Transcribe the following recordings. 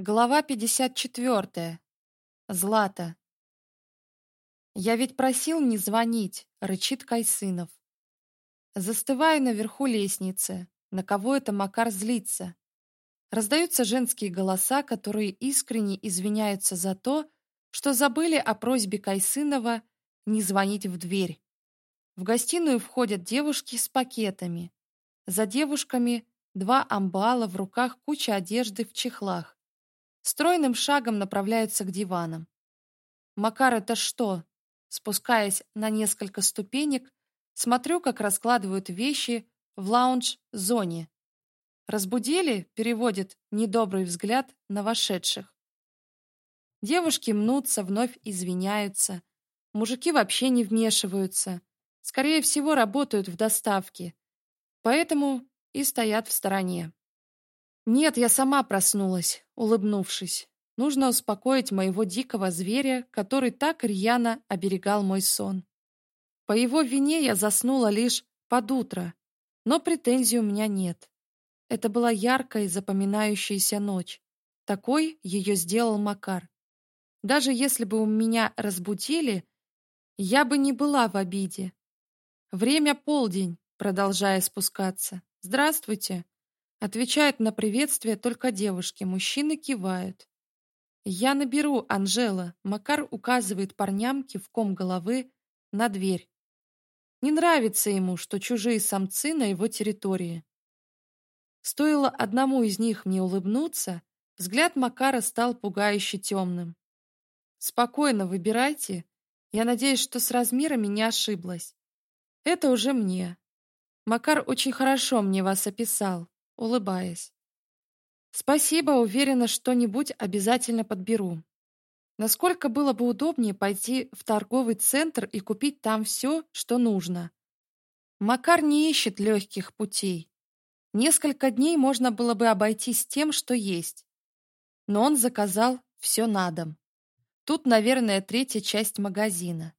Глава 54. Злата. «Я ведь просил не звонить», — рычит Кайсынов. Застываю наверху лестницы. На кого это Макар злится? Раздаются женские голоса, которые искренне извиняются за то, что забыли о просьбе Кайсынова не звонить в дверь. В гостиную входят девушки с пакетами. За девушками два амбала, в руках куча одежды в чехлах стройным шагом направляются к диванам. «Макар, это что?» Спускаясь на несколько ступенек, смотрю, как раскладывают вещи в лаунж-зоне. «Разбудили?» — переводит недобрый взгляд на вошедших. Девушки мнутся, вновь извиняются. Мужики вообще не вмешиваются. Скорее всего, работают в доставке. Поэтому и стоят в стороне. Нет, я сама проснулась, улыбнувшись. Нужно успокоить моего дикого зверя, который так рьяно оберегал мой сон. По его вине я заснула лишь под утро, но претензий у меня нет. Это была яркая и запоминающаяся ночь. Такой ее сделал Макар. Даже если бы у меня разбудили, я бы не была в обиде. Время полдень, продолжая спускаться. Здравствуйте. Отвечает на приветствие только девушки, мужчины кивают. «Я наберу, Анжела», — Макар указывает парням кивком головы на дверь. Не нравится ему, что чужие самцы на его территории. Стоило одному из них мне улыбнуться, взгляд Макара стал пугающе темным. «Спокойно выбирайте. Я надеюсь, что с размерами не ошиблась. Это уже мне. Макар очень хорошо мне вас описал улыбаясь. «Спасибо, уверена, что-нибудь обязательно подберу. Насколько было бы удобнее пойти в торговый центр и купить там все, что нужно. Макар не ищет легких путей. Несколько дней можно было бы обойтись тем, что есть. Но он заказал все на дом. Тут, наверное, третья часть магазина.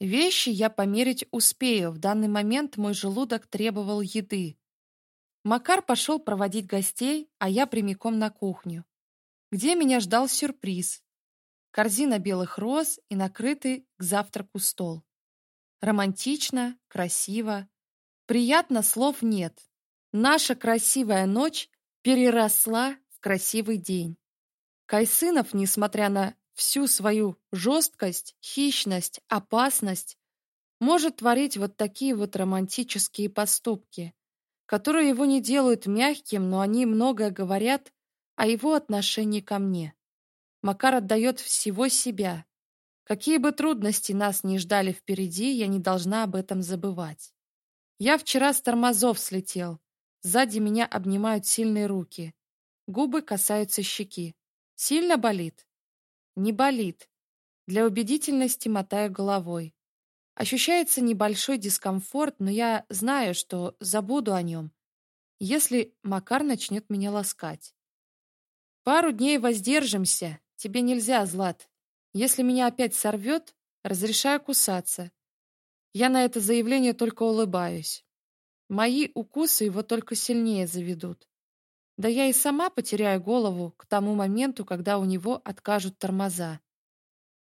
Вещи я померить успею, в данный момент мой желудок требовал еды. Макар пошел проводить гостей, а я прямиком на кухню, где меня ждал сюрприз. Корзина белых роз и накрытый к завтраку стол. Романтично, красиво. Приятно слов нет. Наша красивая ночь переросла в красивый день. Кайсынов, несмотря на всю свою жесткость, хищность, опасность, может творить вот такие вот романтические поступки – которые его не делают мягким, но они многое говорят о его отношении ко мне. Макар отдает всего себя. Какие бы трудности нас ни ждали впереди, я не должна об этом забывать. Я вчера с тормозов слетел. Сзади меня обнимают сильные руки. Губы касаются щеки. Сильно болит? Не болит. Для убедительности мотаю головой. Ощущается небольшой дискомфорт, но я знаю, что забуду о нем, если Макар начнет меня ласкать. Пару дней воздержимся, тебе нельзя, Злат. Если меня опять сорвет, разрешаю кусаться. Я на это заявление только улыбаюсь. Мои укусы его только сильнее заведут. Да я и сама потеряю голову к тому моменту, когда у него откажут тормоза.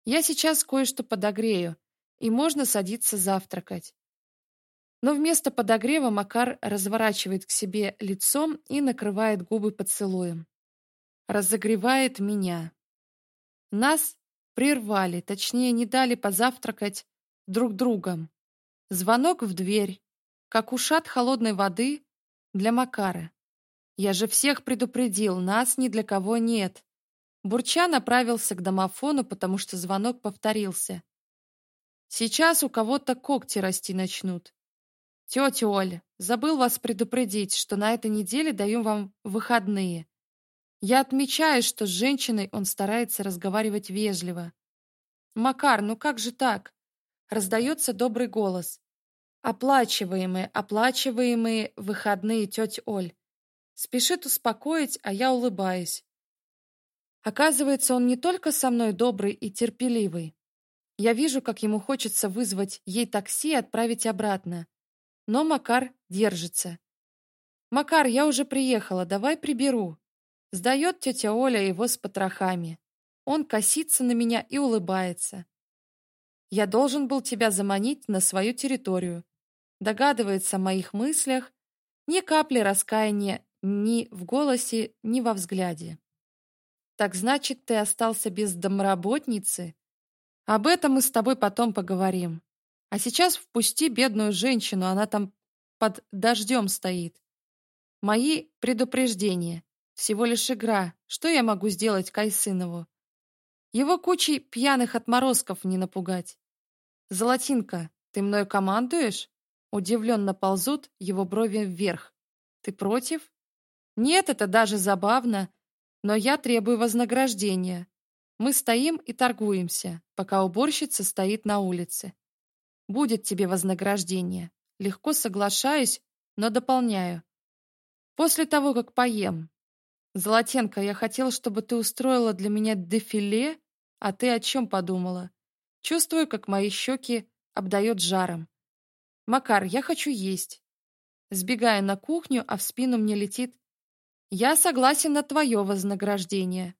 Я сейчас кое-что подогрею, и можно садиться завтракать. Но вместо подогрева Макар разворачивает к себе лицом и накрывает губы поцелуем. Разогревает меня. Нас прервали, точнее, не дали позавтракать друг другом. Звонок в дверь, как ушат холодной воды для Макары. Я же всех предупредил, нас ни для кого нет. Бурча направился к домофону, потому что звонок повторился. Сейчас у кого-то когти расти начнут. Тетя Оля, забыл вас предупредить, что на этой неделе даю вам выходные. Я отмечаю, что с женщиной он старается разговаривать вежливо. Макар, ну как же так? Раздается добрый голос. Оплачиваемые, оплачиваемые выходные тетя Оль. Спешит успокоить, а я улыбаюсь. Оказывается, он не только со мной добрый и терпеливый, я вижу, как ему хочется вызвать ей такси и отправить обратно. Но Макар держится. «Макар, я уже приехала, давай приберу». Сдает тетя Оля его с потрохами. Он косится на меня и улыбается. «Я должен был тебя заманить на свою территорию». Догадывается о моих мыслях. Ни капли раскаяния ни в голосе, ни во взгляде. «Так значит, ты остался без домработницы?» Об этом мы с тобой потом поговорим. А сейчас впусти бедную женщину, она там под дождем стоит. Мои предупреждения. Всего лишь игра. Что я могу сделать Кайсынову? Его кучей пьяных отморозков не напугать. Золотинка, ты мною командуешь? Удивленно ползут его брови вверх. Ты против? Нет, это даже забавно. Но я требую вознаграждения. Мы стоим и торгуемся, пока уборщица стоит на улице. Будет тебе вознаграждение. Легко соглашаюсь, но дополняю. После того, как поем. Золотенко, я хотел, чтобы ты устроила для меня дефиле, а ты о чем подумала? Чувствую, как мои щеки обдает жаром. Макар, я хочу есть. Сбегая на кухню, а в спину мне летит. Я согласен на твое вознаграждение.